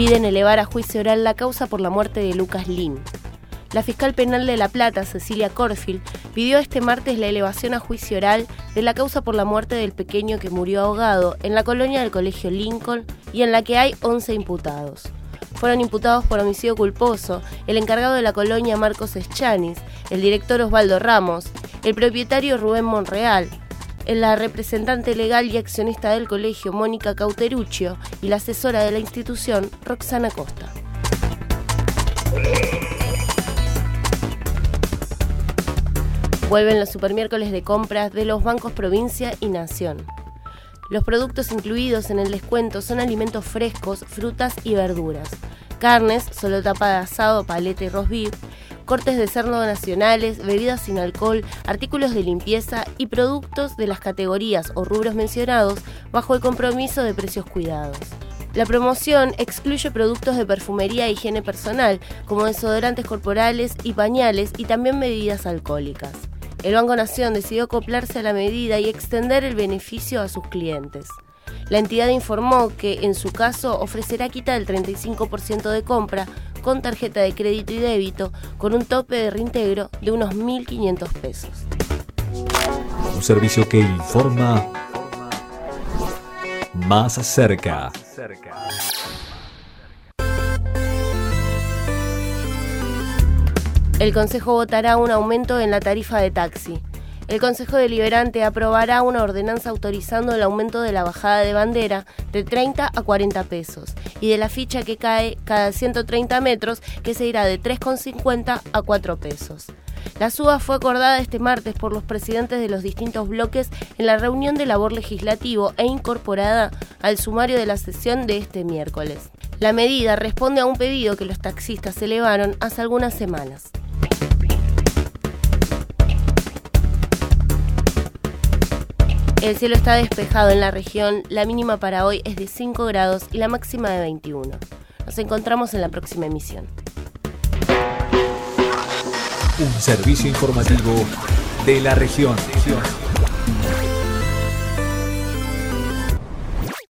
Piden elevar a juicio oral la causa por la muerte de Lucas Lin. La fiscal penal de La Plata, Cecilia Corfield, pidió este martes la elevación a juicio oral de la causa por la muerte del pequeño que murió ahogado en la colonia del Colegio Lincoln y en la que hay 11 imputados. Fueron imputados por homicidio culposo el encargado de la colonia Marcos Eschanis, el director Osvaldo Ramos, el propietario Rubén Monreal, la representante legal y accionista del colegio Mónica Cauteruccio y la asesora de la institución Roxana Costa. Vuelven los supermiércoles de compras de los bancos Provincia y Nación. Los productos incluidos en el descuento son alimentos frescos, frutas y verduras, carnes, solo tapa de asado, paleta y roast beef, cortes de cerdo nacionales, bebidas sin alcohol, artículos de limpieza y productos de las categorías o rubros mencionados bajo el compromiso de precios cuidados. La promoción excluye productos de perfumería e higiene personal, como desodorantes corporales y pañales, y también bebidas alcohólicas. El Banco Nación decidió acoplarse a la medida y extender el beneficio a sus clientes. La entidad informó que, en su caso, ofrecerá quita del 35% de compra con tarjeta de crédito y débito, con un tope de reintegro de unos 1.500 pesos. Un servicio que informa más cerca. El Consejo votará un aumento en la tarifa de taxi. El Consejo Deliberante aprobará una ordenanza autorizando el aumento de la bajada de bandera de 30 a 40 pesos y de la ficha que cae cada 130 metros que se irá de 3,50 a 4 pesos. La suba fue acordada este martes por los presidentes de los distintos bloques en la reunión de labor legislativo e incorporada al sumario de la sesión de este miércoles. La medida responde a un pedido que los taxistas elevaron hace algunas semanas. El cielo está despejado en la región, la mínima para hoy es de 5 grados y la máxima de 21. Nos encontramos en la próxima emisión. Un servicio informativo de la región.